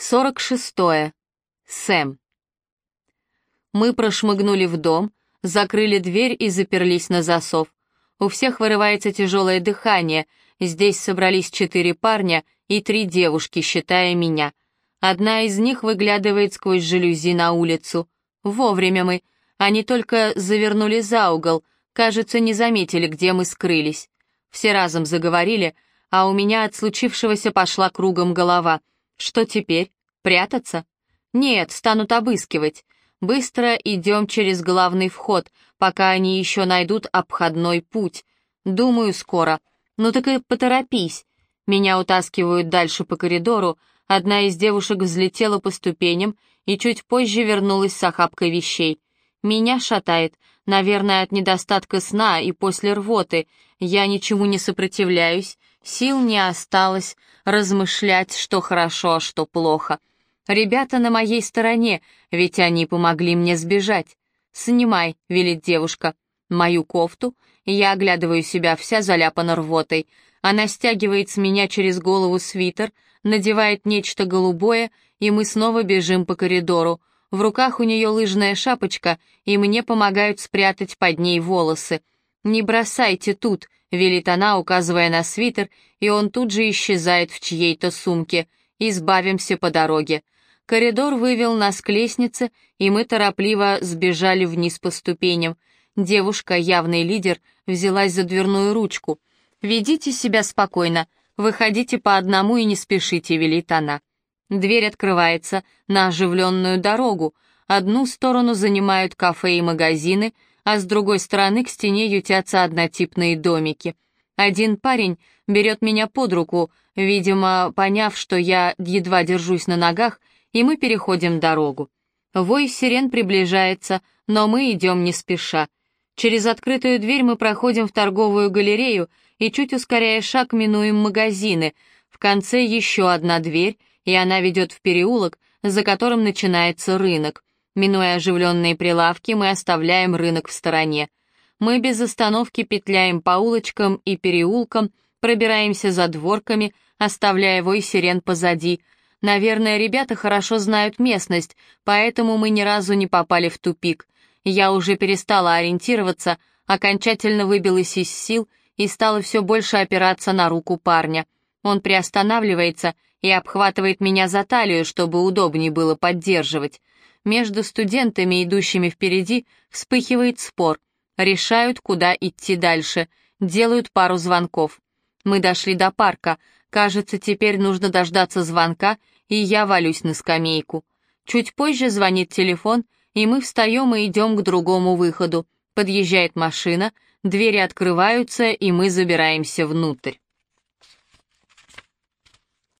46. Сэм. Мы прошмыгнули в дом, закрыли дверь и заперлись на засов. У всех вырывается тяжелое дыхание. Здесь собрались четыре парня и три девушки, считая меня. Одна из них выглядывает сквозь жалюзи на улицу. Вовремя мы. Они только завернули за угол, кажется, не заметили, где мы скрылись. Все разом заговорили, а у меня от случившегося пошла кругом голова — что теперь? Прятаться? Нет, станут обыскивать. Быстро идем через главный вход, пока они еще найдут обходной путь. Думаю, скоро. Ну так и поторопись. Меня утаскивают дальше по коридору, одна из девушек взлетела по ступеням и чуть позже вернулась с охапкой вещей. Меня шатает, наверное, от недостатка сна и после рвоты. Я ничему не сопротивляюсь, Сил не осталось размышлять, что хорошо, а что плохо. Ребята на моей стороне, ведь они помогли мне сбежать. «Снимай», — велит девушка, — «мою кофту». Я оглядываю себя, вся заляпана рвотой. Она стягивает с меня через голову свитер, надевает нечто голубое, и мы снова бежим по коридору. В руках у нее лыжная шапочка, и мне помогают спрятать под ней волосы. «Не бросайте тут», — велит она, указывая на свитер, и он тут же исчезает в чьей-то сумке. «Избавимся по дороге». Коридор вывел нас к лестнице, и мы торопливо сбежали вниз по ступеням. Девушка, явный лидер, взялась за дверную ручку. «Ведите себя спокойно, выходите по одному и не спешите», — велит она. Дверь открывается на оживленную дорогу. Одну сторону занимают кафе и магазины — а с другой стороны к стене ютятся однотипные домики. Один парень берет меня под руку, видимо, поняв, что я едва держусь на ногах, и мы переходим дорогу. Вой сирен приближается, но мы идем не спеша. Через открытую дверь мы проходим в торговую галерею и, чуть ускоряя шаг, минуем магазины. В конце еще одна дверь, и она ведет в переулок, за которым начинается рынок. Минуя оживленные прилавки, мы оставляем рынок в стороне. Мы без остановки петляем по улочкам и переулкам, пробираемся за дворками, оставляя вой сирен позади. Наверное, ребята хорошо знают местность, поэтому мы ни разу не попали в тупик. Я уже перестала ориентироваться, окончательно выбилась из сил и стала все больше опираться на руку парня. Он приостанавливается и обхватывает меня за талию, чтобы удобнее было поддерживать. Между студентами, идущими впереди, вспыхивает спор. Решают, куда идти дальше. Делают пару звонков. Мы дошли до парка. Кажется, теперь нужно дождаться звонка, и я валюсь на скамейку. Чуть позже звонит телефон, и мы встаем и идем к другому выходу. Подъезжает машина, двери открываются, и мы забираемся внутрь.